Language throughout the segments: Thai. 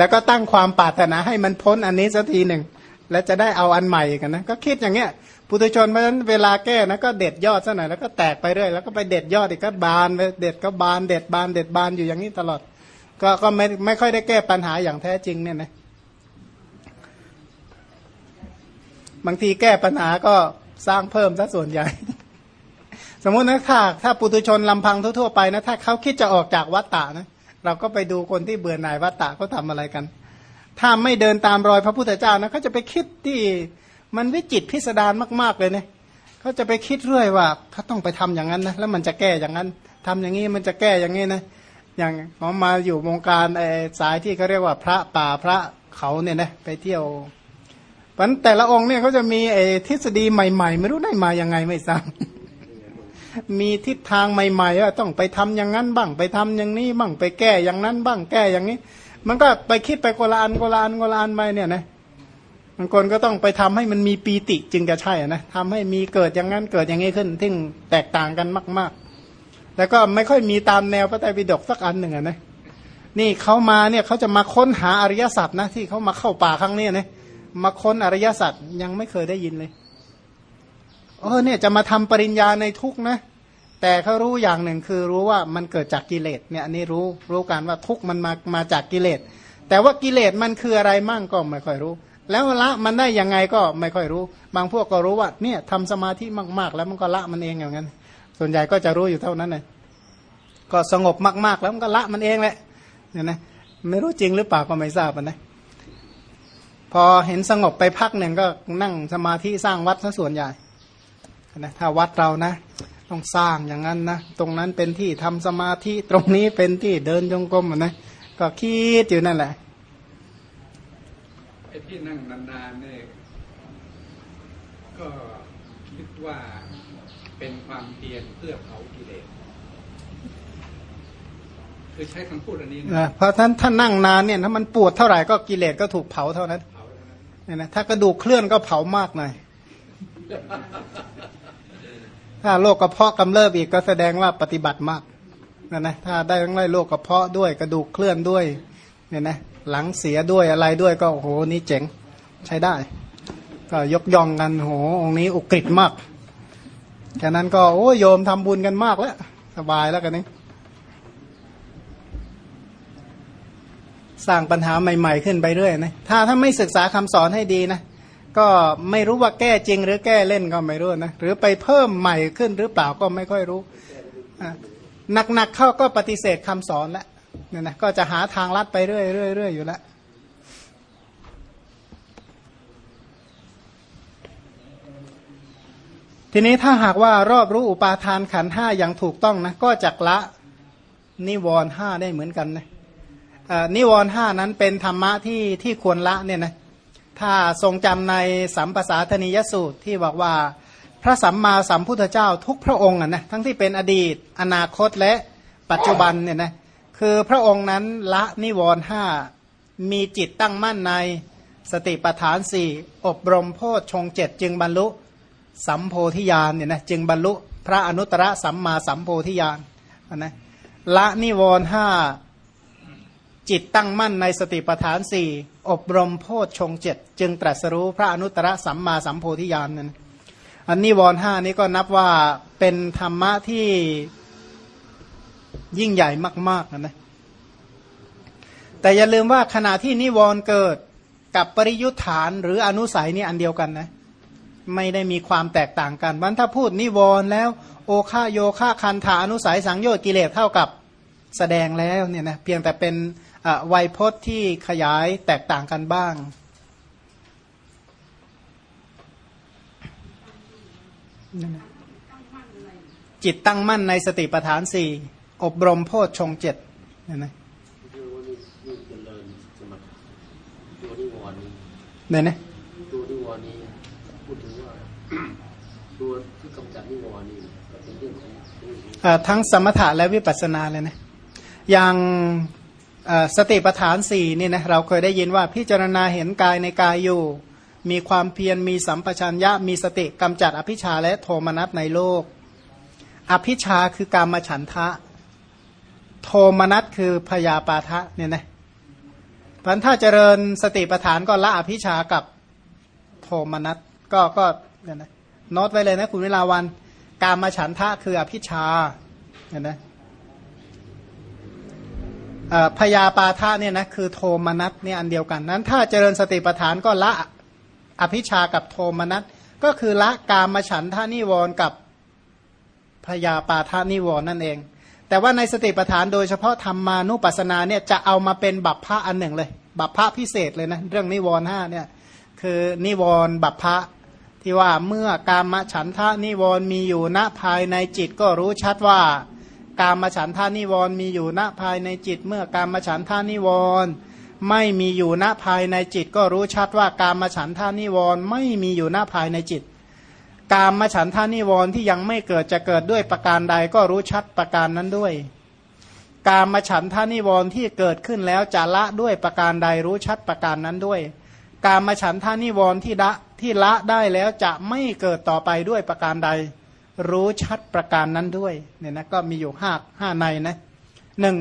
แล้วก็ตั้งความปรารถนาให้มันพ้นอันนี้สักทีหนึ่ง แล้วจะได้เอาอันใหม่กันนะก็คิดอย่างเงี้ยปุถุชนเพราะฉะนั้นเวลาแก้นะก็เด็ดยอดซะหน่อยแล้วก็แตกไปเรื่อยแล้วก็ไปเด็ดยอดอีกก็บานไปเด็ดก็บานเด็ดบานเด็ดบานอยู่อย่างนี้ตลอด ก็ก็ไม่ไม่ค่อยได้แก้ปัญหาอย่างแท้จริงเนี่ยนะบางทีแก้ปัญหาก็สร้างเพิ่มซะส่วนใหญ่ สมมุตินะถ้าถ้าปุตุชนลำพังทั่วๆไปนะถ้าเขาคิดจะออกจากวัฏฏะนะเเราก็ไปดูคนที่เบื่อหน่ายวัฏฏะเขาทาอะไรกัน ถ้าไม่เดินตามรอยพระพุทธเจ้านะเขาจะไปคิดที่มันวิจิตพิสดารมาก ๆ เลยเนี่ยเขาจะไปคิดเรื่อยว่าเขาต้องไปทำอย่างนั้นนะแล้วมันจะแก้อย่างนั้นทำอย่างนี้มันจะแก้อย่างนี้นะอย่างผมมาอยู่วงการสายที่เขาเรียกว่าพระป่าพระเขาเนี่ยนะไปเที่ยวเพราะแต่ละองค์เนี่ยเขาจะมีทฤษฎีใหม่ ๆ ไม่รู้ได้มายังไงไม่ทราบ มีทิศทางใหม่ๆว่าต้องไปทำอย่างนั้นบ้าง ไปทำอย่างนี้บ้างไปแก้อย่างนั้นบ้างแก้อย่างนี้ มันก็ไปคิดไปโกลานโกลานโกลานไปเนี่ยนะบางคนก็ต้องไปทำให้มันมีปีติจึงจะใช่นะทำให้มีเกิดอย่างนั้นเกิดอย่างนี้ขึ้นที่แตกต่างกันมาก ๆ แล้วก็ไม่ค่อยมีตามแนวพระไตรปิฎกสักอันหนึ่งนะนี่เขามาเนี่ยเขาจะมาค้นหาอริยสัจนะที่เขามาเข้าป่าครั้งนี้นะมาค้นอริยสัจยังไม่เคยได้ยินเลย เออเนี่ยจะมาทำปริญญาในทุกนะ แต่เขารู้อย่างหนึ่งคือรู้ว่ามันเกิดจากกิเลสเนี่ยอันนี้รู้รู้การว่าทุกมันมามาจากกิเลส แต่ว่ากิเลสมันคืออะไรมั่งก็ไม่ค่อยรู้ แล้วละมันได้ยังไงก็ไม่ค่อยรู้ บางพวกก็รู้ว่าเนี่ยทำสมาธิมากๆ แล้วมันก็ละมันเองอย่างนั้น ส่วนใหญ่ก็จะรู้อยู่เท่านั้นเลยก็สงบมากๆ แล้วมันก็ละมันเองแหละเนี่ยนะไม่รู้จริงหรือเปล่าก็ไม่ทราบนะพอเห็นสงบไปพักหนึ่งก็นั่งสมาธิสร้างวัดซะส่วนใหญ่ นะถ้าวัดเรานะ ต้องสร้างอย่างนั้นนะ ตรงนั้นเป็นที่ทำสมาธิตรงนี้เป็นที่เดินจงกรมนะก็คิดอยู่นั่นแหละไอ้ที่นั่งนานๆเนี่ยก็คิดว่าเป็นความเพียรเพื่อเผากิเลสคือใช้คำพูดอันนี้นะเพราะท่านท่านนั่งนานเนี่ยถ้ามันปวดเท่าไหร่ก็กิเลสก็ถูกเผาเท่านั้นเนี่ยนะถ้ากระดูกเคลื่อนก็เผามากหน่อย ถ้าโรคกระเพาะกำเริบอีกก็แสดงว่าปฏิบัติมากนะนะถ้าได้ทั้งไรโรคกระเพาะด้วยกระดูกเคลื่อนด้วยเนี่ยนะหลังเสียด้วยอะไรด้วยก็โอ้โหนี่เจ๋งใช้ได้ ก็ยกย่องกันโหองนี้อุกฤษมากแค่นั้นก็โอ้โยมทำบุญกันมากแล้ว สบายแล้วกันนี้ สร้างปัญหาใหม่ ๆ ขึ้นไปเรื่อยนะถ้าถ้าไม่ศึกษาคำสอนให้ดีนะ ก็ไม่รู้ว่าแก้จริงหรือแก้เล่นก็ไม่รู้นะหรือไปเพิ่มใหม่ขึ้นหรือเปล่าก็ไม่ค่อยรู้หนักๆเข้าก็ปฏิเสธคำสอนแล้วเนี่ยนะก็จะหาทางลัดไปเรื่อยๆอยู่แล้วทีนี้ถ้าหากว่ารอบรู้อุปาทานขันห้าอย่างถูกต้องนะก็จักละนิวรห้าได้เหมือนกันนะนิวรห้านั้นเป็นธรรมะที่ที่ควรละเนี่ยนะ ถ้าทรงจำในสัมปสาธนิยสูตรที่บอกว่าพระสัมมาสัมพุทธเจ้าทุกพระองค์นะทั้งที่เป็นอดีต อนาคตและปัจจุบันเนี่ยนะคือพระองค์นั้นละนิวรห้ามีจิตตั้งมั่นในสติปัฏฐานสี่อบรมโพชฌงเจ็ดจึงบรรลุสัมโพธิญาณเนี่ยนะจึงบรรลุพระอนุตตรสัมมาสัมโพธิญาณนะละนิวรห้าจิตตั้งมั่นในสติปัฏฐานสี่ อบรมโพชฌงเจ็ดจึงตรัสรู้พระอนุตตรสัมมาสัมโพธิญาณนั้นอันนี้วรห้านี้ก็นับว่าเป็นธรรมะที่ยิ่งใหญ่มากๆนะนะแต่อย่าลืมว่าขณะที่นิวรณ์เกิดกับปริยุทธานหรืออนุสัยนี่อันเดียวกันนะ ไม่ได้มีความแตกต่างกันวันถ้าพูดนิวรณ์แล้ว โอฆาโยฆาคันธาอนุสัยสังโยชน์กิเลสเท่ากับแสดงแล้วเนี่ยนะเพียงแต่เป็น ไวยพจน์ที่ขยายแตกต่างกันบ้าง จิตตั้งมั่นในสติปัฏฐานสี่อบรมโพชฌงเจ็ดเนี่ยนะเนี่ยนะตัวนิวรณ์นี้พูดถึงว่าตัวที่กำจัดนิวรณ์นี้เป็นเรื่องของทั้งสมถะและวิปัสสนาเลยนะอย่าง สติปัฏฐานสี่นี่นะเราเคยได้ยินว่าพิจารณาเห็นกายในกายอยู่ มีความเพียรมีสัมปชัญญะมีสติกำจัดอภิชาและโทมนัสในโลก อภิชาคือการมาฉันทะ โทมนัสคือพยาปาทะเนี่ยนะพันถ้าเจริญสติปัฏฐานก็ละอภิชากับโทมนัสก็ก็เนี่ยนะโน้ตไว้เลยนะคุณเวลาวัน การมาฉันทะคืออภิชาเห็นไหม พยาปาทะเนี่ยนะคือโทมนัสเนี่ยอันเดียวกันนั้น ถ้าเจริญสติปัฏฐานก็ละอภิชากับโทมนัสก็คือละกามฉันทนิวรณ์กับพยาปาทนิวรณ์นั่นเอง แต่ว่าในสติปัฏฐานโดยเฉพาะธรรมานุปัสสนาเนี่ยจะเอามาเป็นบัพพะอันหนึ่งเลย บัพพะพิเศษเลยนะเรื่องนิวรณ์ห้าเนี่ยคือนิวรณบัพพะที่ว่าเมื่อกามฉันทนิวรณ์มีอยู่ณภายในจิตก็รู้ชัดว่า กามฉันทนิวรณ์มีอยู่ณภายในจิต เมื่อกามฉันทนิวรณ์ไม่มีอยู่ณภายในจิต ก็รู้ชัดว่ากามฉันทนิวรณ์ไม่มีอยู่ณภายในจิต การมฉันทานิวรที่ยังไม่เกิดจะเกิดด้วยประการใดก็รู้ชัดประการนั้นด้วย การมฉันทานิวรที่เกิดขึ้นแล้วจะละด้วยประการใดรู้ชัดประการนั้นด้วย การมฉันทานิวรที่ละที่ละได้แล้วจะไม่เกิดต่อไปด้วยประการใด รู้ชัดประการนั้นด้วยเนี่ยนะก็มีอยู่ห้าห้าในนะหนึ่ง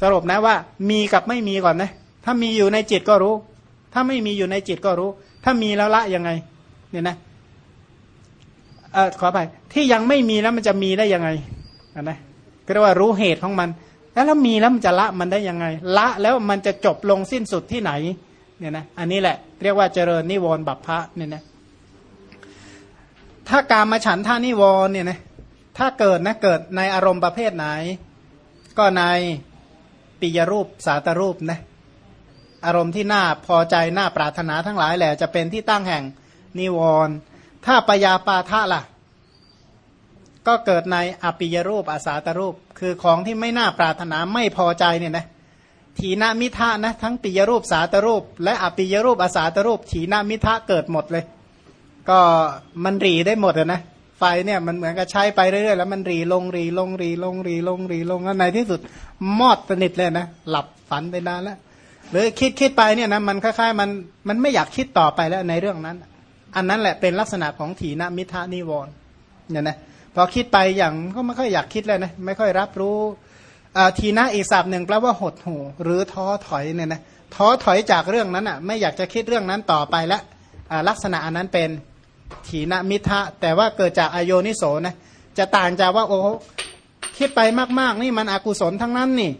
สรุปนะว่า มีกับไม่มีก่อนนะถ้ามีอยู่ในจิตก็รู้ ถ้าไม่มีอยู่ในจิตก็รู้ ถ้ามีแล้วละยังไงเนี่ยนะเออขอไปที่ยังไม่มีแล้วมันจะมีได้ยังไงนะก็เรียกว่ารู้เหตุของมัน แล้วแล้วมีแล้วมันจะละมันได้ยังไง ละแล้วมันจะจบลงสิ้นสุดที่ไหนเนี่ยนะอันนี้แหละ เรียกว่าเจริญนิวรณ์บัพพะเนี่ยนะ ถ้าการมาฉันท่านิวร์เนี่ยนะถ้าเกิดนะเกิดในอารมณ์ประเภทไหน ก็ในปิยรูปสาตรูปนะอารมณ์ที่น่าพอใจน่าปรารถนาทั้งหลายแหละจะเป็นที่ตั้งแห่งนิวรณ์ถ้าปยาปาทะล่ะ ก็เกิดในอปิยรูปอาสาตรูป คือของที่ไม่น่าปรารถนาไม่พอใจเนี่ยนะถีนามิทะนะทั้งปิยรูปสาตรูป และอปิยรูปอาสาตรูปถีนามิทะเกิดหมดเลย ก็มันรีได้หมดนะไฟเนี่ยมันเหมือนกับใช้ไปเรื่อยๆแล้วมันรีลงรีลงรีลงรีลงรีลงแล้วในที่สุดมอดสนิทเลยนะหลับฝันไปนานแล้วหรือคิดคิดไปเนี่ยนะมันคล้ายๆมันมันไม่อยากคิดต่อไปแล้วในเรื่องนั้น อันนั้นแหละเป็นลักษณะของถีนมิทานิวรณ์เนี่ยนะพอคิดไปอย่างก็ไม่ค่อยอยากคิดแล้วนะไม่ค่อยรับรู้ทีนะอีกศัพท์หนึ่งแปลว่าหดหูหรือท้อถอยเนี่ยนะท้อถอยจากเรื่องนั้นอะไม่อยากจะคิดเรื่องนั้นต่อไปแล้วลักษณะอันนั้นเป็น ถีนมิทะแต่ว่าเกิดจากอโยนิโสนะจะต่างจากว่าโอ้คิดไปมาก ๆ นี่มันอกุศลทั้งนั้นนี่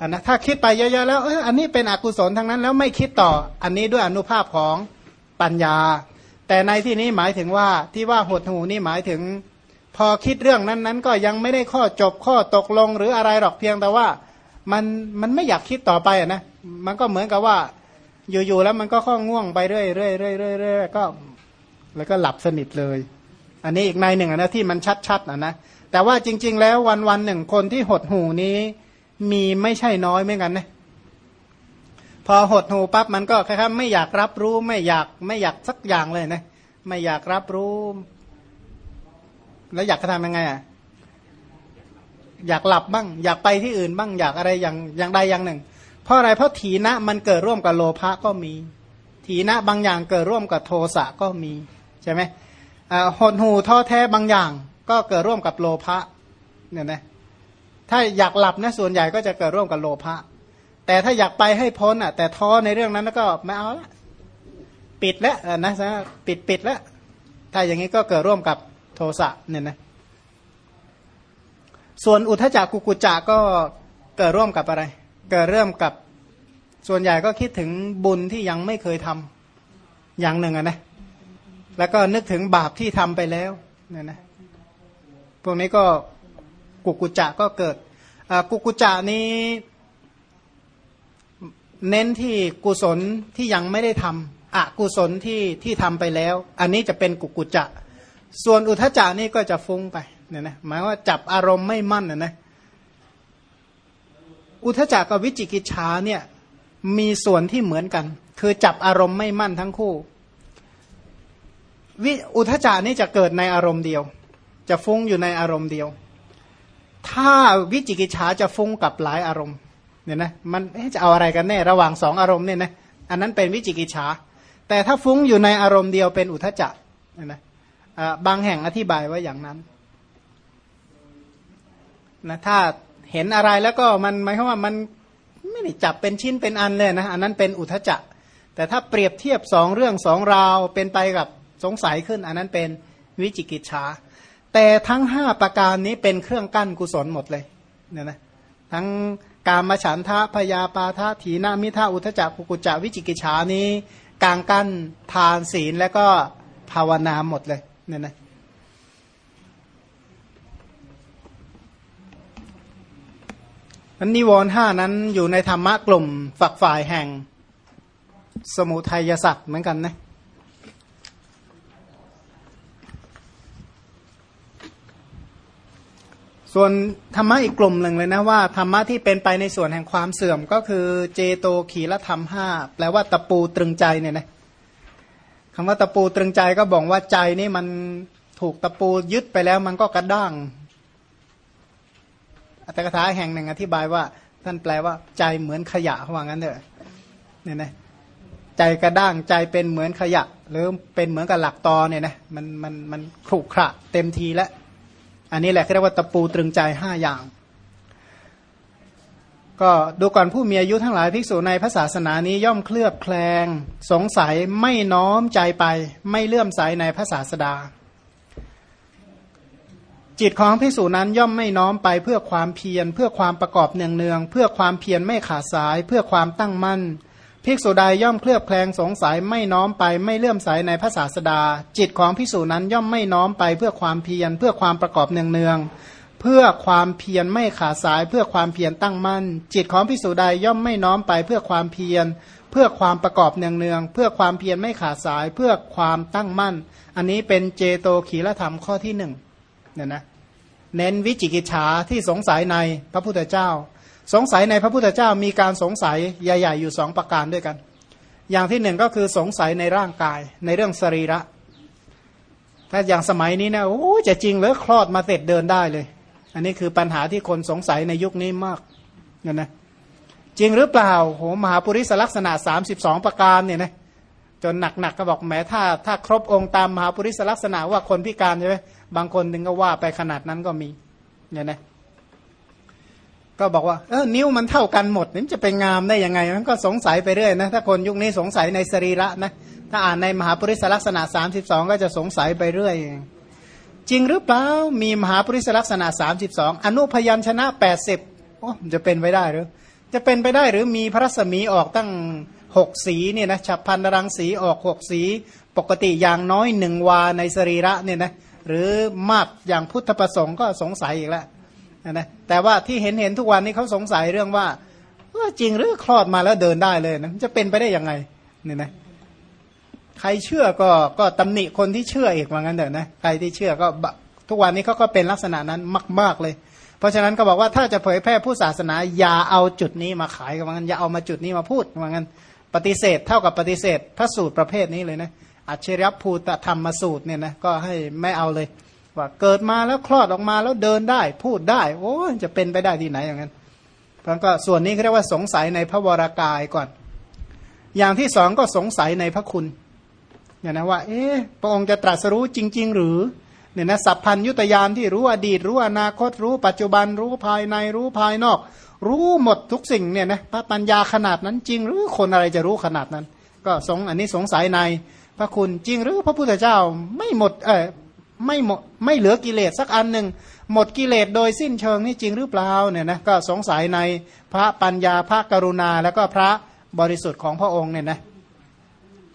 อันนะถ้าคิดไปเยอะๆแล้วเอออันนี้เป็นอกุศลทั้งนั้นแล้วไม่คิดต่ออันนี้ด้วยอนุภาพของปัญญา แต่ในที่นี้หมายถึงว่าที่ว่าหดหูนี่หมายถึง พอคิดเรื่องนั้นๆ ก็ยังไม่ได้ข้อจบข้อตกลงหรืออะไรหรอกเพียงแต่ว่ามันมันไม่อยากคิดต่อไปอะนะมันก็เหมือนกับว่า อยู่ๆแล้วมันก็ข้อง่วงไปเรื่อยๆเรื่อยๆก็ แล้วก็หลับสนิทเลย อันนี้อีกในหนึ่งนะที่มันชัดๆอะนะแต่ว่าจริง ๆ แล้ววันวันหนึ่งคนที่หดหูนี้มีไม่ใช่น้อยเหมือนกันนะพอหดหูปั๊บมันก็แค่ไม่อยากรับรู้ไม่อยากไม่อยากสักอย่างเลยนะไม่อยากรับรู้ แล้วอยากจะทำยังไงอะอยากหลับบ้าง อยากไปที่อื่นบ้างอยากอะไรอย่างอย่างใดอย่างหนึ่ง เพราะอะไรเพราะถีนะมันเกิดร่วมกับโลภะก็มี ถีนะบางอย่างเกิดร่วมกับโทสะก็มี ใช่ไหมหดหูท้อแท้บางอย่าง ก็เกิดร่วมกับโลภะเนี่ยนะถ้าอยากหลับนะส่วนใหญ่ก็จะเกิดร่วมกับโลภะแต่ถ้าอยากไปให้พ้นอะ แต่ท้อในเรื่องนั้นก็ไม่เอาละปิดแล้วนะซะปิดปิดแล้วถ้าอย่างนี้ก็เกิดร่วมกับโทสะเนี่ยนะส่วนอุทจักกุกุจักก็เกิดร่วมกับอะไร เกิดเริ่มกับส่วนใหญ่ก็คิดถึงบุญที่ยังไม่เคยทำอย่างหนึ่งอะนะ แล้วก็นึกถึงบาปที่ทำไปแล้วเนี่ยนะพวกนี้ก็กุกุจะก็เกิดกุกุจะนี้เน้นที่กุศลที่ยังไม่ได้ทำอกุศลที่ที่ทำไปแล้ว อันนี้จะเป็นกุกุจะ ส่วนอุทจานี่ก็จะฟุ้งไปเนี่ยนะหมายว่าจับอารมณ์ไม่มั่นนะนะอุทจักกับวิจิกิจฉาเนี่ยมีส่วนที่เหมือนกัน คือจับอารมณ์ไม่มั่นทั้งคู่ วิอุทจานี่จะเกิดในอารมณ์เดียว จะฟุ้งอยู่ในอารมณ์เดียว ถ้าวิจิกิจฉาจะฟุ้งกับหลายอารมณ์เนี่ยนะมันจะเอาอะไรกันแน่ระหว่างสองอารมณ์เนี่ยนะอันนั้นเป็นวิจิกิจฉาแต่ถ้าฟุ้งอยู่ในอารมณ์เดียวเป็นอุทจจะเนี่ยนะบางแห่งอธิบายไว้อย่างนั้นนะถ้าเห็นอะไรแล้วก็มันหมายความว่ามันไม่ได้จับเป็นชิ้นเป็นอันเลยนะอันนั้นเป็นอุทจจะแต่ถ้าเปรียบเทียบสองเรื่องสองราวเป็นไปกับ สงสัยขึ้น อันนั้นเป็นวิจิกิจฉาแต่ทั้งห้าประการนี้เป็นเครื่องกั้นกุศลหมดเลยเนี่ยนะทั้งการมาฉันทะพยาปาทะถีนามิทาอุทจักกุกุจาวิจิกิจฉานี้กลางกั้นทานศีลแล้วก็ภาวนาหมดเลยเนี่ยนะอันนิวรณ์ห้านั้นอยู่ในธรรมะกลุ่มฝักฝ่ายแห่งสมุทัยสัตว์เหมือนกันนะ ส่วนธรรมะอีกกลุ่มหนึ่งเลยนะว่าธรรมะที่เป็นไปในส่วนแห่งความเสื่อมก็คือเจโตขีละธรรมห้าแปลว่าตะปูตรึงใจเนี่ยนะคำว่าตะปูตรึงใจก็บอกว่าใจนี่มันถูกตะปูยึดไปแล้วมันก็กระด้างอัตถกถาแห่งหนึ่งอธิบายว่า ท่านแปลว่าใจเหมือนขยะว่างั้นเถอะเนี่ยนะใจกระด้างใจเป็นเหมือนขยะ หรือเป็นเหมือนกับหลักตอเนี่ยนะมันมันมันขรุขระเต็มทีแล้ว อันนี้แหละเรียกว่าตะปูตรึงใจห้าอย่าง ก็ดูก่อนผู้มีอายุทั้งหลายภิกษุในพระศาสนานี้ย่อมเคลือบแคลง สงสัยไม่น้อมใจไป ไม่เลื่อมใสในพระศาสดา จิตของภิกษุนั้นย่อมไม่น้อมไปเพื่อความเพียร เพื่อความประกอบเนืองเนืองเพื่อความเพียรไม่ขาดสาย เพื่อความตั้งมั่น ภิกษุใดย่อมเคลือบแคลงสงสัยไม่น้อมไปไม่เลื่อมใสในพระศาสดา จิตของภิกษุนั้นย่อมไม่น้อมไปเพื่อความเพียรเพื่อความประกอบเนืองๆเพื่อความเพียรไม่ขาดสายเพื่อความเพียรตั้งมั่น จิตของภิกษุใดย่อมไม่น้อมไปเพื่อความเพียร เพื่อความประกอบเนืองๆเพื่อความเพียรไม่ขาดสายเพื่อความตั้งมั่น อันนี้เป็นเจโตขีลธรรมข้อที่หนึ่งเนี่ยนะเน้นวิจิกิจฉาที่สงสัยในพระพุทธเจ้า สงสัยในพระพุทธเจ้ามีการสงสัยใหญ่ ๆ อยู่สองประการด้วยกัน อย่างที่หนึ่งก็คือสงสัยในร่างกายในเรื่องสรีระ ถ้าอย่างสมัยนี้นะโอ้จะจริงหรือคลอดมาเสร็จเดินได้เลย อันนี้คือปัญหาที่คนสงสัยในยุคนี้มากนะนะจริงหรือเปล่าโหมหาปุริสลักษณะ 32 ประการเนี่ยนะจนหนักๆก็บอกแม้ถ้าถ้าครบองค์ตามมหาปุริสลักษณะว่าคนพิการใช่ไหมบางคนถึงก็ว่าไปขนาดนั้นก็มีเนี่ยนะ ก็บอกว่าเออนิ้วมันเท่ากันหมดนี่จะเป็นงามได้ยังไง มันก็สงสัยไปเรื่อยนะถ้าคนยุคนี้สงสัยในสรีระนะถ้าอ่านในมหาปริศลักษณะ 32 ก็จะสงสัยไปเรื่อยจริงหรือเปล่ามีมหาปริศลักษณะ 32 อนุพยัญชนะ 80โอ้จะเป็นไปได้หรือ จะเป็นไปได้หรือมีพระรัศมีออกตั้งหกสีเนี่ยนะฉับพันรังสีออกหกสีปกติอย่างน้อยหนึ่งวาในสรีระเนี่ยนะหรือมากอย่างพุทธประสงค์ก็สงสัยอีกแล้ว นะแต่ว่าที่เห็นเห็นทุกวันนี้เขาสงสัยเรื่องว่าจริงหรือคลอดมาแล้วเดินได้เลยนะจะเป็นไปได้ยังไงเนี่ยนะใครเชื่อก็ก็ตำหนิคนที่เชื่ออีกว่างั้นเถอะนะใครที่เชื่อก็ทุกวันนี้เขาก็เป็นลักษณะนั้นมาก ๆเลย เพราะฉะนั้นก็บอกว่าถ้าจะเผยแพร่ผู้ศาสนาอย่าเอาจุดนี้มาขายกันว่างั้นอย่าเอามาจุดนี้มาพูดว่างั้นปฏิเสธเท่ากับปฏิเสธพระสูตรประเภทนี้เลยนะอัจฉริยภูตธรรมสูตรเนี่ยนะก็ให้ไม่เอาเลย ว่าเกิดมาแล้วคลอดออกมาแล้วเดินได้ พูดได้ โอ้จะเป็นไปได้ที่ไหนอย่างนั้นเพราะก็ส่วนนี้เรียกว่าสงสัยในพระวรากายก่อน อย่างที่สองก็สงสัยในพระคุณเนี่ยนะว่า เอ๊ะพระองค์จะตรัสรู้จริง ๆ หรือเนี่ยนะสัพพัญยุตยานที่รู้อดีต รู้อนาคตรู้ปัจจุบันรู้ภายในรู้ภายนอก รู้หมดทุกสิ่งเนี่ยนะพระปัญญาขนาดนั้นจริง หรือคนอะไรจะรู้ขนาดนั้น ก็สงอันนี้สงสัยในพระคุณจริงหรือพระพุทธเจ้าไม่หมดเออ ไม่หมดไม่เหลือกิเลสสักอันหนึ่งหมดกิเลสโดยสิ้นเชิงนี่จริงหรือเปล่าเนี่ยนะก็สงสัยในพระปัญญาพระกรุณา แล้วก็พระบริสุทธิ์ของพระองค์เนี่ยนะ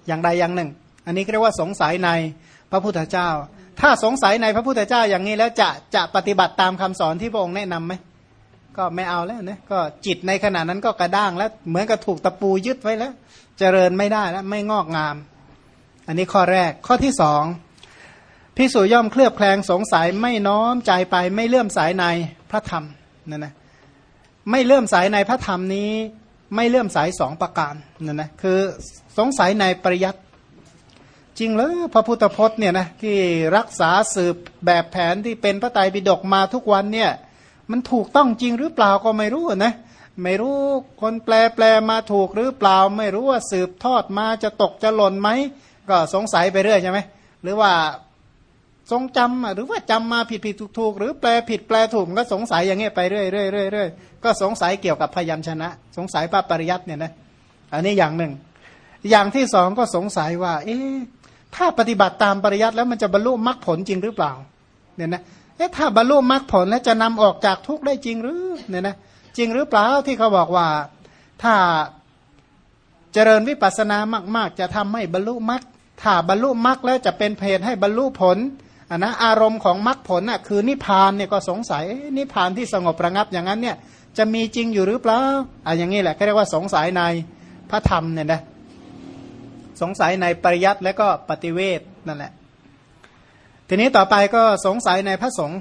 อย่างใดอย่างหนึ่ง อันนี้เรียกว่าสงสัยในพระพุทธเจ้า ถ้าสงสัยในพระพุทธเจ้าอย่างนี้แล้วจะจะปฏิบัติตามคำสอนที่พระองค์แนะนํำไหมก็ไม่เอาแล้วนะก็จิตในขณะนั้นก็กระด้างแล้วเหมือนกับถูกตะปูยึดไว้แล้ว เจริญไม่ได้แล้วไม่งอกงาม อันนี้ข้อแรกข้อที่สอง พิสูย่อมเคลือบแคลงสงสัยไม่น้อมใจไปไม่เลื่อมสายในพระธรรมนั่นนะไม่เลื่อมสายในพระธรรมนี้ไม่เลื่อมสายสองประการนั่นนะคือสงสัยในปริยัติจริงเลยพระพุทธพจน์เนี่ยนะที่รักษาสืบแบบแผนที่เป็นพระไตรปิฎกมาทุกวันเนี่ยมันถูกต้องจริงหรือเปล่าก็ไม่รู้นะไม่รู้คนแปลแปลมาถูกหรือเปล่า ไม่รู้ว่าสืบทอดมาจะตกจะหล่นไหมก็สงสัยไปเรื่อยใช่ไหมหรือว่า ทรงจำหรือว่าจำมาผิดผิดถูกถูกหรือแปลผิดแปลถูกก็สงสัยอย่างเงี้ยไปเรื่อยเรื่อยเรื่อยเรื่อยก็สงสัยเกี่ยวกับพยัญชนะ สงสัยพระปริยัติเนี่ยนะอันนี้อย่างหนึ่ง อย่างที่สองก็สงสัยว่า เอ๊ะถ้าปฏิบัติตามปริยัติแล้วมันจะบรรลุมรรคผลจริงหรือเปล่าเนี่ยนะเอ๊ะถ้าบรรลุมรรคผลแล้วจะนำออกจากทุกข์ได้จริงหรือเนี่ยนะจริงหรือเปล่าที่เขาบอกว่าถ้าเจริญวิปัสสนามาก ๆ จะทำให้บรรลุมรรคถ้าบรรลุมรรคแล้วจะเป็นเพศให้บรรลุผล อันนะอารมณ์ของมรรคผลน่ะคือนิพพานเนี่ยก็สงสัยนิพพานที่สงบระงับอย่างนั้นเนี่ยจะมีจริงอยู่หรือเปล่าอะอย่างนี้แหละเขาเรียกว่าสงสัยในพระธรรมเนี่ยนะสงสัยในปริยัติและก็ปฏิเวทนั่นแหละ ทีนี้ต่อไปก็สงสัยในพระสงฆ์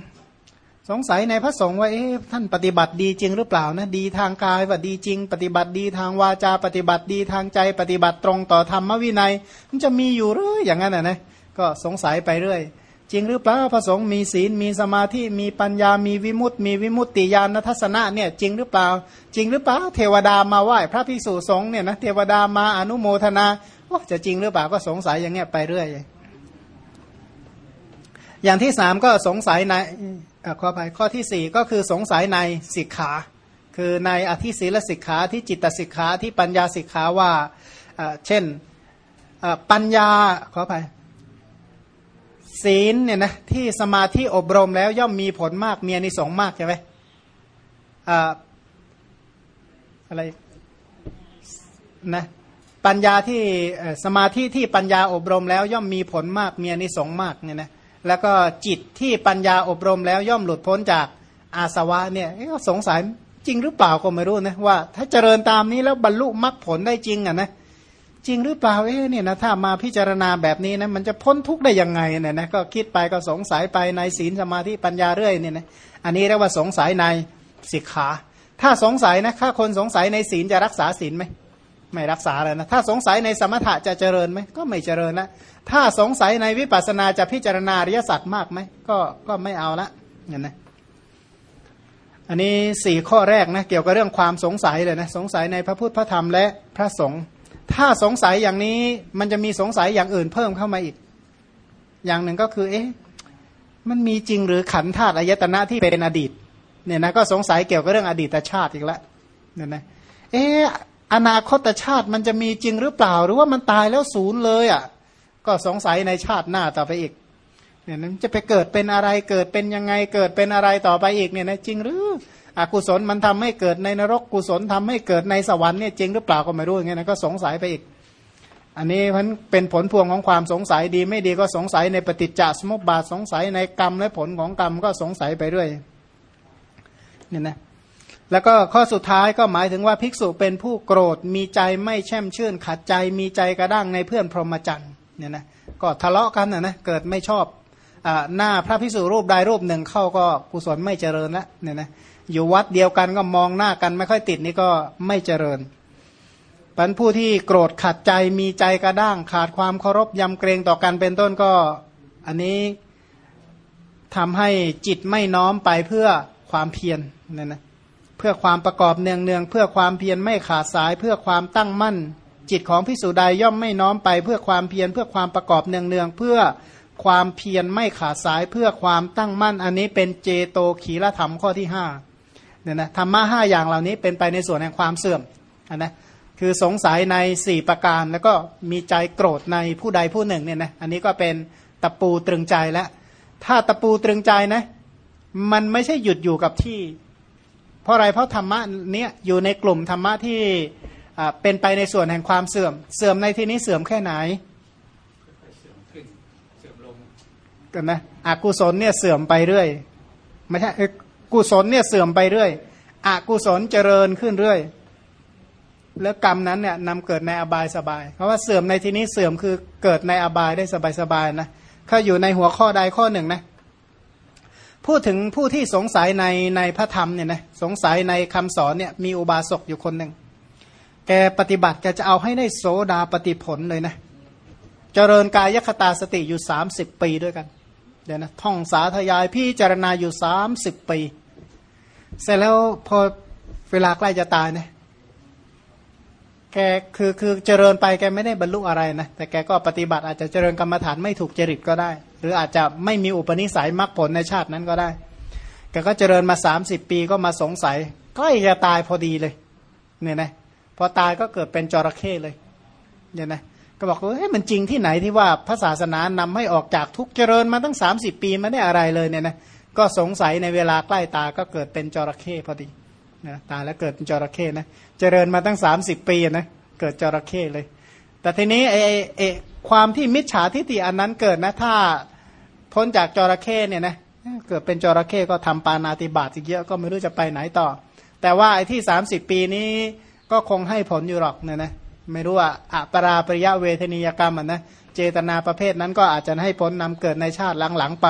สงสัยในพระสงฆ์ว่าเอ๊ะท่านปฏิบัติดีจริงหรือเปล่านะดีทางกายว่าดีจริง ปฏิบัติดีทางวาจา ปฏิบัติดีทางใจ ปฏิบัติตรงต่อธรรมวินัย มันจะมีอยู่หรืออย่างนั้นนะนะก็สงสัยไปเรื่อย จริงหรือเปล่าพระสงฆ์มีศีลมีสมาธิมีปัญญามีวิมุตติมีวิมุตติญาณทัศนะเนี่ยจริงหรือเปล่า จริงหรือเปล่าเทวดามาไหว้พระภิกษุสงฆ์เนี่ยนะเทวดามาอนุโมทนาว่าจะจริงหรือเปล่าก็สงสัยอย่างเงี้ยไปเรื่อย อย่างที่สามก็สงสัยในข้อไปข้อที่สี่ก็คือสงสัยในสิกขา คือในอธิศีลสิกขาที่จิตสิกขาที่ปัญญาสิกขาว่าเช่นปัญญาขอไป ศีลเนี่ยนะที่สมาธิอบรมแล้วย่อมมีผลมากมีอนิสงส์มากใช่ไหมอะไรนะปัญญาที่สมาธิที่ปัญญาอบรมแล้วย่อมมีผลมากมีอนิสงส์มากเนี่ยนะแล้วก็จิตที่ปัญญาอบรมแล้วย่อมหลุดพ้นจากอาสวะเนี่ยสงสัยจริงหรือเปล่าก็ไม่รู้นะว่า ถ้าเจริญตามนี้แล้วบรรลุมรรคผลได้จริงอะนะ จริงหรือเปล่าเอ๊ะเนี่ยนะถ้ามาพิจารณาแบบนี้นะมันจะพ้นทุกข์ได้ยังไงเนี่ยนะก็คิดไปก็สงสัยไปในศีลสมาธิปัญญาเรื่อยเนี่ยนะอันนี้เรียกว่าสงสัยในสิกขา ถ้าสงสัยนะถ้าคนสงสัยในศีลจะรักษาศีลไหมไม่รักษาเลยนะถ้าสงสัยในสมถะจะเจริญไหมก็ไม่เจริญนะถ้าสงสัยในวิปัสสนาจะพิจารณาอริยสัจมากไหมก็ก็ไม่เอาละเห็นไหมอันนี้สี่ข้อแรกนะเกี่ยวกับเรื่องความสงสัยเลยนะสงสัยในพระพุทธพระธรรมและพระสงฆ์ ถ้าสงสัยอย่างนี้มันจะมีสงสัยอย่างอื่นเพิ่มเข้ามาอีก อย่างหนึ่งก็คือ เอ๊ะมันมีจริงหรือขันธาตุอายตนะที่เป็นอดีต เนี่ยนะก็สงสัยเกี่ยวกับเรื่องอดีตชาติอีกแล้วเนี่ยนะเอ๊ะอนาคตชาติมันจะมีจริงหรือเปล่า หรือว่ามันตายแล้วศูนย์เลยอะ่ะ ก็สงสัยในชาติหน้าต่อไปอีกเนี่ยนั้นจะไปเกิดเป็นอะไรเกิดเป็นยังไงเกิดเป็นอะไรต่อไปอีกเนี่ยนะจริงหรือ อกุศลมันทำให้เกิดในนรกกุศลทำให้เกิดในสวรรค์เนี่ยจริงหรือเปล่าก็ไม่รู้อย่างเงี้ยนะก็สงสัยไปอีก อันนี้มันเป็นผลพวงของความสงสัยดี ไม่ดีก็สงสัยในปฏิจจสมุปบาทสงสัยในกรรมและผลของกรรมก็สงสัยไปเรื่อยเนี่ยนะแล้วก็ข้อสุดท้ายก็หมายถึงว่าภิกษุเป็นผู้โกรธมีใจไม่แช่มชื่นขัดใจมีใจกระด้างในเพื่อนพรหมจรรย์เนี่ยนะก็ทะเลาะกันนะนะเกิดไม่ชอบอหน้าพระภิกษุรูปใดรูปหนึ่งเข้าก็กุศลไม่เจริญละเนี่ยนะ อยู่วัดเดียวกันก็มองหน้ากันไม่ค่อยติดนี่ก็ไม่เจริญปันผู้ที่โกรธขัดใจมีใจกระด้าง ขาดความเคารพยำเกรงต่อกันเป็นต้นก็ อันนี้ทำให้จิตไม่น้อมไปเพื่อความเพียรนี่ยนะเพื่อความประกอบเนืองเนืองเพื่อความเพียรไม่ขาดสาย เพื่อความตั้งมั่น จิตของพิสุใดย่อมไม่น้อมไป เพื่อความเพียรเพื่อความประกอบเนืองเนืองเพื่อความเพียรไม่ขาดสาย เพื่อความตั้งมั่น อันนี้เป็นเจโตขีรธรรมข้อที่ห้า เนี่ยนะธรรมะห้าอย่างเหล่านี้เป็นไปในส่วนแห่งความเสื่อมนะคือสงสัยในสี่ประการแล้วก็มีใจโกรธในผู้ใดผู้หนึ่งเนี่ยนะอันนี้ก็เป็นตะปูตรึงใจแล้วถ้าตะปูตรึงใจนะมันไม่ใช่หยุดอยู่กับที่พราะอะไรเพราะธรรมะเนี้ยอยู่ในกลุ่มธรรมะที่เป็นไปในส่วนแห่งความเสื่อม เสื่อมในที่นี้เสื่อมแค่ไหนกันนะอกุศลเนี่ยเสื่อมไปเรื่อยไม่ใช่ กุศลเนี่ยเสื่อมไปเรื่อยอกุศลเจริญขึ้นเรื่อย แล้วกรรมนั้นเนี่ยนำเกิดในอบายสบายเพราะว่าเสื่อมในที่นี้เสื่อมคือเกิดในอบายได้สบายๆนะถ้าอยู่ในหัวข้อใดข้อหนึ่งนะพูดถึงผู้ที่สงสัยในในพระธรรมเนี่ยนะสงสัยในคำสอนเนี่ยมีอุบาสกอยู่คนหนึ่งแกปฏิบัติแกจะเอาให้ได้โสดาปฏิผลเลยนะเจริญกายคตาสติอยู่สามสิบปีด้วยกัน เดี๋ยวนะท่องสาธยายพี่จารณาอยู่สามสิบปี เสร็จแล้วพอเวลาใกล้จะตายเนี่ยแกคือคือเจริญไปแกไม่ได้บรรลุอะไรนะแต่แกก็ปฏิบัติอาจจะเจริญกรรมฐานไม่ถูกจริตก็ได้ หรืออาจจะไม่มีอุปนิสัยมรรคผลในชาตินั้นก็ได้แกก็เจริญมาสามสิบปีก็มาสงสัยใกล้จะตายพอดีเลยเนี่ยนะพอตายก็เกิดเป็นจระเข้เลยเนี่ยนะ ก็บอกว่าเฮ้ยมันจริงที่ไหนที่ว่าพระศาสนานำให้ออกจากทุกเจริญมาตั้ง 30 ปีไม่ได้อะไรเลยเนี่ยนะก็สงสัยในเวลาใกล้ตาก็เกิดเป็นจระเข้พอดีนะตายแล้วเกิดเป็นจระเข้นะเจริญมาตั้ง 30 ปีนะเกิดจระเข้เลย แต่ทีนี้ไอ้ไอ้ความที่มิจฉาทิฏฐิอันนั้นเกิดนะถ้าพ้นจากจระเข้เนี่ยนะเกิดเป็นจระเข้ก็ทำปานาติบาตอีกเยอะก็ไม่รู้จะไปไหนต่อ แต่ว่าไอ้ที่ 30 ปีนี้ก็คงให้ผลอยู่หรอกเนี่ยนะ ไม่รู้ว่าอัปราปริยะเวทนียกรรมอะนะเจตนาประเภทนั้นก็อาจจะให้ผลนำเกิดในชาติหลังๆไป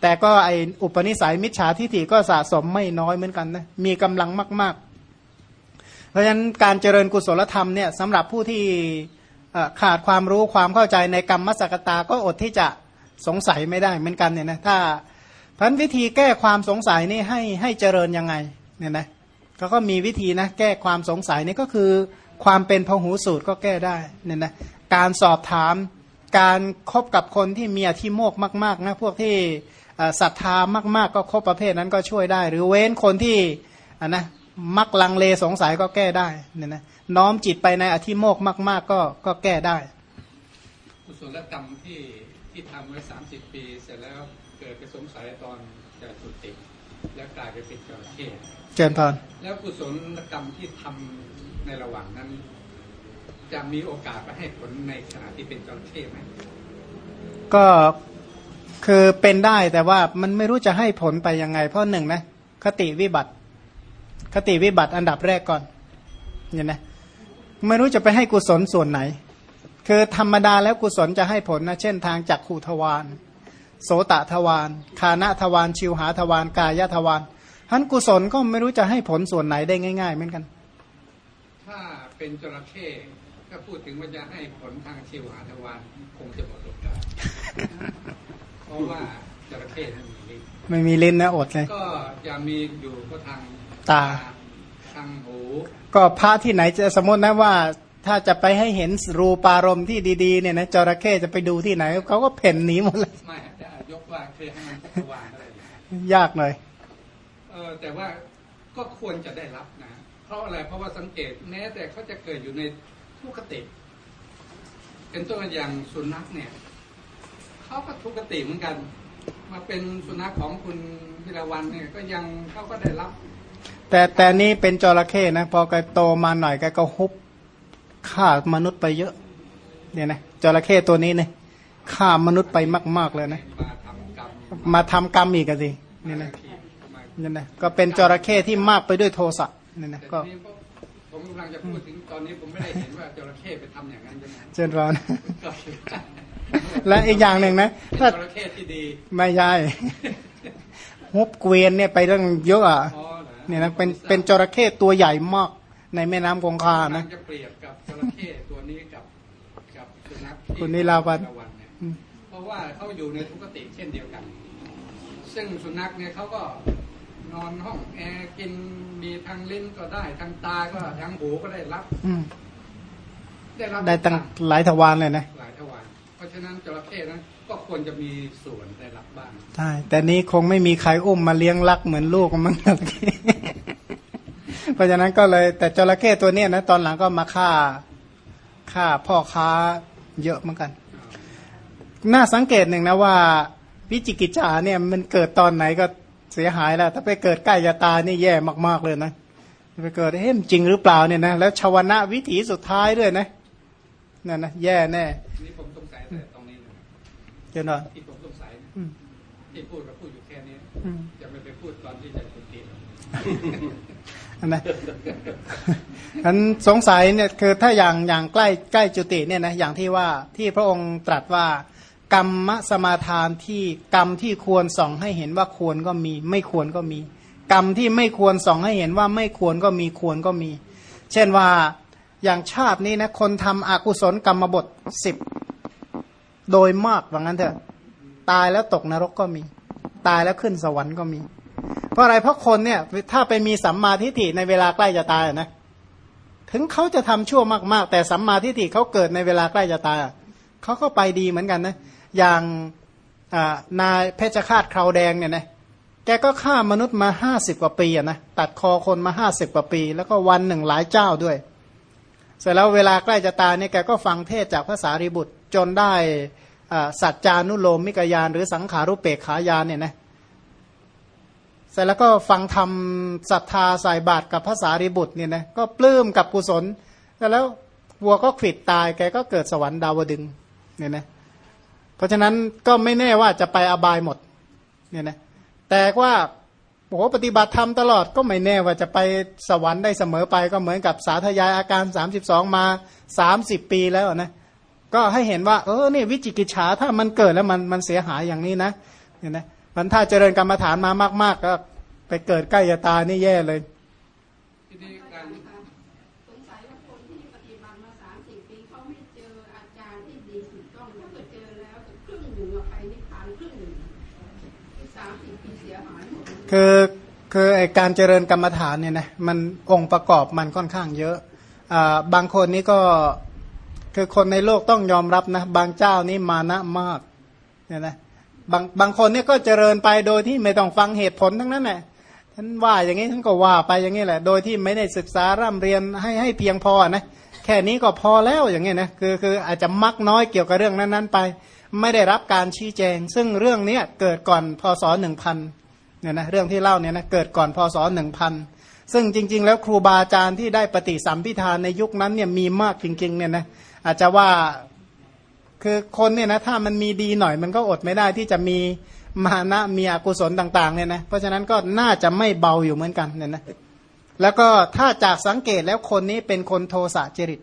แต่ก็ไออุปนิสัยมิจฉาทิฏฐิก็สะสมไม่น้อยเหมือนกันนะมีกำลังมาก ๆ เพราะฉะนั้นการเจริญกุศลธรรมเนี่ยสำหรับผู้ที่ขาดความรู้ความเข้าใจในกรรมมสกตาก็อดที่จะสงสัยไม่ได้เหมือนกันเนี่ยนะถ้าพันวิธีแก้ความสงสัยนี่ให้ให้เจริญยังไงเนี่ยนะเขาก็มีวิธีนะแก้ความสงสัยนี่ก็คือ ความเป็นพหูสูตรก็แก้ได้เนี่ยนะการสอบถามการครบกับคนที่มีอธิโมกมาก ๆ นะ พวกที่ศรัทธามาก ๆ ก็ครบประเภทนั้นก็ช่วยได้ หรือเว้นคนที่อ่านะมักลังเลสงสัยก็แก้ได้เนี่ยนะน้อมจิตไปในอธิโมกมาก ๆ ก็ก็แก้ได้กุศลกรรมที่ที่ทำไว้สามสิบปี เสร็จแล้วเกิดไปสงสัยตอนจะสุติแล้วกลายไปเป็นจระเข้เจนพรแล้วกุศลกรรมที่ทำ ในระหว่างนั้น จะมีโอกาสไปให้ผลในขณะที่เป็นจระเข้ไหมก็คือเป็นได้แต่ว่ามันไม่รู้จะให้ผลไปยังไง เพราะหนึ่งนะคติวิบัติ คติวิบัติอันดับแรกก่อนเนี่ยนะไม่รู้จะไปให้กุศลส่วนไหน คือธรรมดาแล้วกุศลจะให้ผลนะเช่นทางจักขูทวารโสตทวารคานะทวารชิวหาทวารกายทวารท่านกุศลก็ไม่รู้จะให้ผลส่วนไหนได้ง่าย ๆ เหมือนกัน ถ้าเป็นจระเข้ถ้าพูดถึงว่าจะให้ผลทางชิวหาทวารคงจะหมดโอกาสเพราะว่าจระเข้นั้นมีลิ้นไม่มีลิ้นนะอดเลย ก็จะมีอยู่ก็ทางตาทางหู ก็พระที่ไหนจะสมมตินะว่า ถ้าจะไปให้เห็นรูปารมณ์ที่ดีๆเนี่ยนะจระเข้จะไปดูที่ไหนเขาก็เพ่นหนีหมดเลยไม่ยกว่าเคยให้มันสว่างอะไรยากหน่อยเออแต่ว่าก็ควรจะได้รับนะ เพราะอะไรเพราะว่าสังเกตแม้แต่เขาจะเกิดอยู่ในทุกขติเป็นตัวอย่างสุนัขเนี่ยเขาก็ทุกขติเหมือนกัน มาเป็นสุนัขของคุณพิรวันเนี่ยก็ยังเขาก็ได้รับ แต่แต่นี่เป็นจระเข้นะพอแกโตมาหน่อยแกก็ฮุบฆ่ามนุษย์ไปเยอะ เนี่ยนะจระเข้ตัวนี้เนี่ยฆ่ามนุษย์ไปมาก ๆเลยนะ มาทำกรรมอีกสิเนี่ยนะเนี่ยนะก็เป็นจระเข้ที่มากไปด้วยโทสะ เนี่ยนะก็ผมกำลังจะพูดถึงตอนนี้ผมไม่ได้เห็นว่าจระเข้ไปทำอย่างนั้นใช่ไหมเจนร้อน และอีกอย่างหนึ่งนะถ้าจระเข้ที่ดีไม่ใช่ฮุบเกวียนเนี่ยไปเรื่องเยอะอะเนี่ยนะเป็นเป็นจระเข้ตัวใหญ่มากในแม่น้ำคงคานะจะเปรียบกับจระเข้ตัวนี้กับกับสุนัขคุณนิลาวันเพราะว่าเขาอยู่ในทุกติเช่นเดียวกัน ซึ่งสุนัขเนี่ยเขาก็ นอนห้องแอร์กินมีทางลิ้นก็ได้ทางตาก็ทางหูก็ได้รับได้รับได้ตั้งหลายทวารเลยนะหลายทวารเพราะฉะนั้นจระเข้นั้นก็ควรจะมีส่วนได้รับบ้างใช่แต่นี้คงไม่มีใครอุ้มมาเลี้ยงรักเหมือนลูกมั้งเพราะฉะนั้นก็เลย แต่จระเข้ตัวเนี้ยนะตอนหลังก็มาฆ่าฆ่าพ่อค้าเยอะเหมือนกันน่าสังเกตหนึ่งนะว่า วิจิกิจจาเนี่ยมันเกิดตอนไหนก็ เสียหายแล้ว ถ้าไปเกิดใกล้จะตายนี่แย่มากๆเลยนะไปเกิดเฮ้ยจริงหรือเปล่าเนี่ยนะแล้วชาวนะวิถีสุดท้ายด้วยนะนั่นนะแย่แน่นี่ผมสงสัยแต่ตรงนี้นะเจ้าหน่อยที่ผมสงสัยที่พูดก็พูดอยู่แค่นี้จะไม่ไปพูดตอนที่จะจุติอันนะอันสงสัยเนี่ยคือถ้าอย่างอย่างใกล้ใกล้จุติเนี่ยนะอย่างที่ว่าที่พระองค์ตรัสว่า กรรมสมาทานที่กรรมที่ควรส่องให้เห็นว่าควรก็มี ไม่ควรก็มี กรรมที่ไม่ควรส่องให้เห็นว่าไม่ควรก็มีควรก็มี เช่นว่าอย่างชาตินี้นะคนทำอกุศลกรรมบทสิบโดยมากว่างั้นเถอะ ตายแล้วตกนรกก็มี ตายแล้วขึ้นสวรรค์ก็มี เพราะอะไรเพราะคนเนี่ยถ้าไปมีสัมมาทิฏฐิในเวลาใกล้จะตายนะถึงเขาจะทำชั่วมากๆ แต่สัมมาทิฏฐิเขาเกิดในเวลาใกล้จะตายเขาก็ไปดีเหมือนกันนะ อย่างนายเพชฌฆาตคราวแดงเนี่ยนะแกก็ฆ่ามนุษย์มาห้าสิบกว่าปีอะนะตัดคอคนมาห้าสิบกว่าปี แล้วก็วันหนึ่งหลายเจ้าด้วย เสร็จแล้วเวลาใกล้จะตายเนี่ยแกก็ฟังเทศจากภาษาริบุตรจนได้สัจจานุโลมมิกยานหรือสังขารุเปกขายานเนี่ยนะเสร็จแล้วก็ฟังธรรมศรัทธาใส่บาตรกับภาษาริบุตรเนี่ยนะก็ปลื้มกับกุศลแล้ววัวก็ขิดตายแกก็เกิดสวรรค์ดาวดึงเนี่ยนะ เพราะฉะนั้นก็ไม่แน่ว่าจะไปอบายหมดเนี่ยนะแต่ว่าโอ้ปฏิบัติธรรมตลอดก็ไม่แน่ว่าจะไปสวรรค์ได้เสมอไปก็เหมือนกับสาธยายอาการ 32 มา 30 ปีแล้วนะก็ให้เห็นว่าเออนี่วิจิกิจฉาถ้ามันเกิดแล้วมันมันเสียหายอย่างนี้นะเนี่ยนะมันถ้าเจริญกรรมฐานมามาก ๆ ก็ไปเกิดใกล้จะตายนี่แย่เลยทีนี้การสงสัยว่าคนที่ปฏิบัติมาสามสี่ปีเขาไม่เจออาจารย์ที่ดีถูกต้องถ้าเกิดเจอแล้วครึ่งหนึ่งเอาไปนิพพานครึ่งหนึ่งสามสี่ปีเสียหายหมด คือคือไอการเจริญกรรมฐานเนี่ยนะมันองค์ประกอบมันค่อนข้างเยอะอ่าบางคนนี่ก็คือคนในโลกต้องยอมรับนะบางเจ้านี่มานะมากเนี่ยนะบางบางคนเนี่ยก็เจริญไปโดยที่ไม่ต้องฟังเหตุผลทั้งนั้นแหละท่านว่าอย่างนี้ท่านก็ว่าไปอย่างนี้แหละ โดยที่ไม่ได้ศึกษาร่ำเรียนให้ให้เพียงพอนะแค่นี้ก็พอแล้วอย่างนี้นะคือคืออาจจะมักน้อยเกี่ยวกับเรื่องนั้นๆไป ไม่ได้รับการชี้แจง ซึ่งเรื่องนี้เกิดก่อนพศหนึ่งพัน เนี่ยนะเรื่องที่เล่าเนี่ยนะเกิดก่อนพศหนึ่งพันซึ่งจริง ๆ แล้วครูบาอาจารย์ที่ได้ปฏิสัมพิธานในยุคนั้นเนี่ยมีมากจริงๆเนี่ยนะอาจจะว่าคือคนเนี่ยนะถ้ามันมีดีหน่อยมันก็อดไม่ได้ที่จะมีมานะมีอกุศลต่างๆเนี่ยนะเพราะฉะนั้นก็น่าจะไม่เบาอยู่เหมือนกันเนี่ยนะแล้วก็ถ้าจากสังเกตแล้วคนนี้เป็นคนโทสะจริต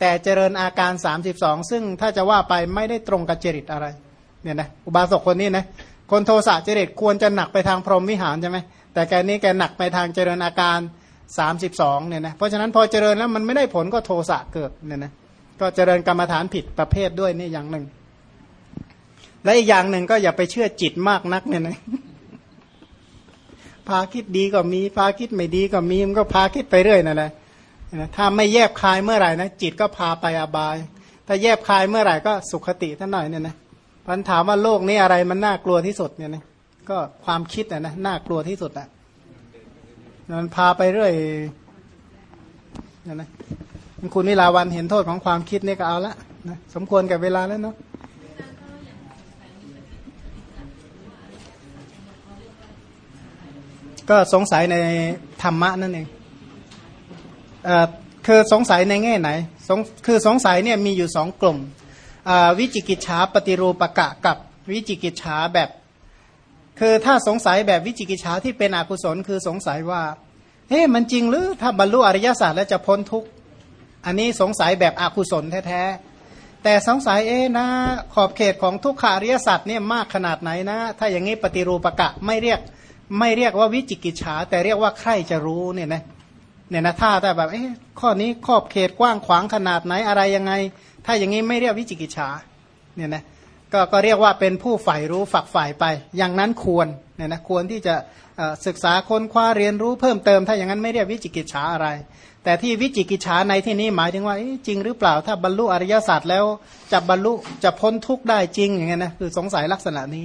แต่เจริญอาการ 32 ซึ่งถ้าจะว่าไปไม่ได้ตรงกับจริตอะไรเนี่ยนะอุบาสกคนนี้นะ คนโทสะจริตควรจะหนักไปทางพรหมวิหารใช่ไหมแต่แกนี้แกหนักไปทางเจริญอาการ 32เนี่ยนะเพราะฉะนั้นพอเจริญแล้วมันไม่ได้ผลก็โทสะเกิดเนี่ยนะก็เจริญกรรมฐานผิดประเภทด้วยนี่อย่างหนึ่ง และอีกอย่างหนึ่งก็อย่าไปเชื่อจิตมากนักเนี่ยนะพาคิดดีก็มีพาคิดไม่ดีก็มีมันก็พาคิดไปเรื่อยนั่นแหละถ้าไม่แยบคายเมื่อไหร่นะจิตก็พาไปอบาย ถ้าแยบคายเมื่อไหร่ก็สุขติท่านหน่อยเนี่ยนะ พันถามว่าโลกนี้อะไรมันน่ากลัวที่สุดเนี่ยนะก็ความคิดนะนะน่ากลัวที่สุดอะมันพาไปเรื่อยเนี่ยนะคุณวิลาวันเห็นโทษของความคิดนี่ก็เอาละนะสมควรกับเวลาแล้วเนาะก็สงสัยในธรรมะนั่นเองเอ่อคือสงสัยในแง่ไหนสงคือสงสัยเนี่ยมีอยู่สองกลุ่ม วิจิกิจฉาปฏิรูปกะกับวิจิกิจฉาแบบ คือถ้าสงสัยแบบวิจิกิจฉาที่เป็นอกุศลคือสงสัยว่าเฮ้มันจริงหรือถ้าบรรลุอริยศาสตร์แล้วจะพ้นทุกข์อันนี้สงสัยแบบอกุศลแท้ๆแต่สงสัยเอ๊นะ ขอบเขตของทุกขาริยศาสตว์เนี่ยมากขนาดไหนนะ ถ้าอย่างนี้ปฏิรูปกะไม่เรียกไม่เรียกว่าวิจิกิจฉาแต่เรียกว่าใครจะรู้เนี่ยนะเนี่ยนะถ้าแต่แบบเอ๊ะข้อนี้ขอบเขตกว้างขวางขนาดไหนอะไรยังไง ถ้าอย่างนี้ไม่เรียกวิจิกิจฉาเนี่ยนะก็ก็เรียกว่าเป็นผู้ฝ่ายรู้ฝักฝ่ายไป อย่างนั้นควรเนี่ยนะควรที่จะศึกษาค้นคว้าเรียนรู้เพิ่มเติม ถ้าอย่างนั้นไม่เรียกวิจิกิจฉาอะไร แต่ที่วิจิกิจฉาในที่นี้หมายถึงว่าจริงหรือเปล่า ถ้าบรรลุอริยศาสตร์แล้วจะบรรลุจะพ้นทุกข์ได้จริงอย่างเงี้ยนะคือสงสัยลักษณะนี้